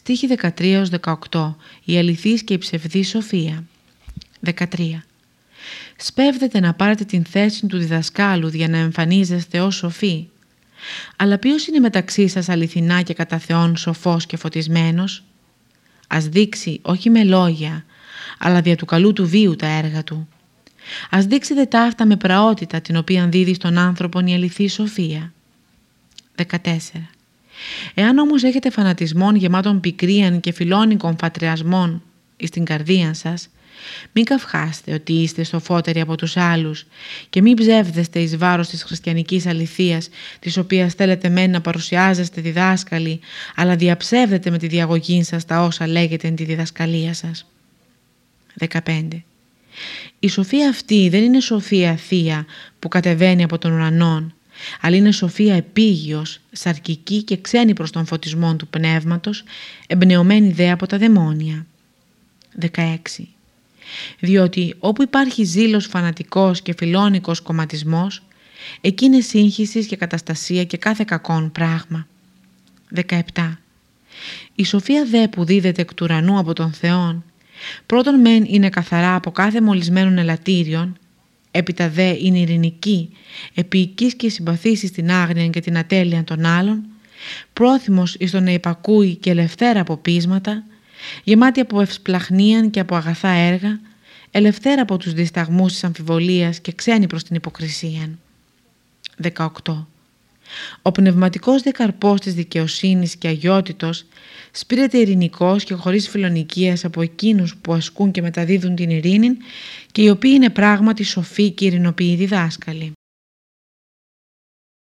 Στίχη 13-18 Η αληθής και η ψευδή σοφία 13 Σπέβδετε να πάρετε την θέση του διδασκάλου για να εμφανίζεστε ως σοφοί. Αλλά ποιος είναι μεταξύ σας αληθινά και κατά Θεόν σοφός και φωτισμένος; Ας δείξει όχι με λόγια, αλλά δια του καλού του βίου τα έργα του. Ας δείξει δε ταύτα με πραότητα την οποία δίδει στον άνθρωπον η αληθή σοφία. 14. Εάν όμως έχετε φανατισμόν γεμάτων πικρίαν και φιλόνικων φατριασμών εις την καρδία σας, μην καυχάστε ότι είστε σοφότεροι από τους άλλους και μην ψεύδεστε εις βάρος της χριστιανικής αληθείας, της οποίας θέλετε μεν να παρουσιάζεστε διδάσκαλοι, αλλά διαψεύδετε με τη διαγωγή σας τα όσα λέγεται εν τη διδασκαλία σας. 15. Η σοφία αυτή δεν είναι σοφία θεία που κατεβαίνει από τον ουρανόν, αλλά είναι σοφία επίγειος, σαρκική και ξένη προς τον φωτισμό του πνεύματος, εμπνεωμένη δε από τα δαιμόνια. 16. Διότι όπου υπάρχει ζήλος φανατικός και φιλόνικος κομματισμός, εκεί είναι σύγχυσης και καταστασία και κάθε κακόν πράγμα. 17. Η σοφία δε που δίδεται εκ του ουρανού από τον Θεόν, πρώτον μεν είναι καθαρά από κάθε μολυσμένων ελαττήριων, έπειτα δε είναι ειρηνική, επίοικης και συμπαθήσεις στην άγνοια και την ατέλεια των άλλων, πρόθυμος εις το να υπακούει και ελευθέρα από πείσματα, γεμάτη από ευσπλαχνίαν και από αγαθά έργα, ελευθέρα από τους δισταγμούς της αμφιβολίας και ξένη προς την υποκρισία. 18. Ο πνευματικός δεκαρπός της δικαιοσύνης και αγιότητος σπήρεται ειρηνικός και χωρίς φιλονικίας από εκείνους που ασκούν και μεταδίδουν την ειρήνη και οι οποίοι είναι πράγματι σοφοί και ειρηνοποιοί διδάσκαλοι.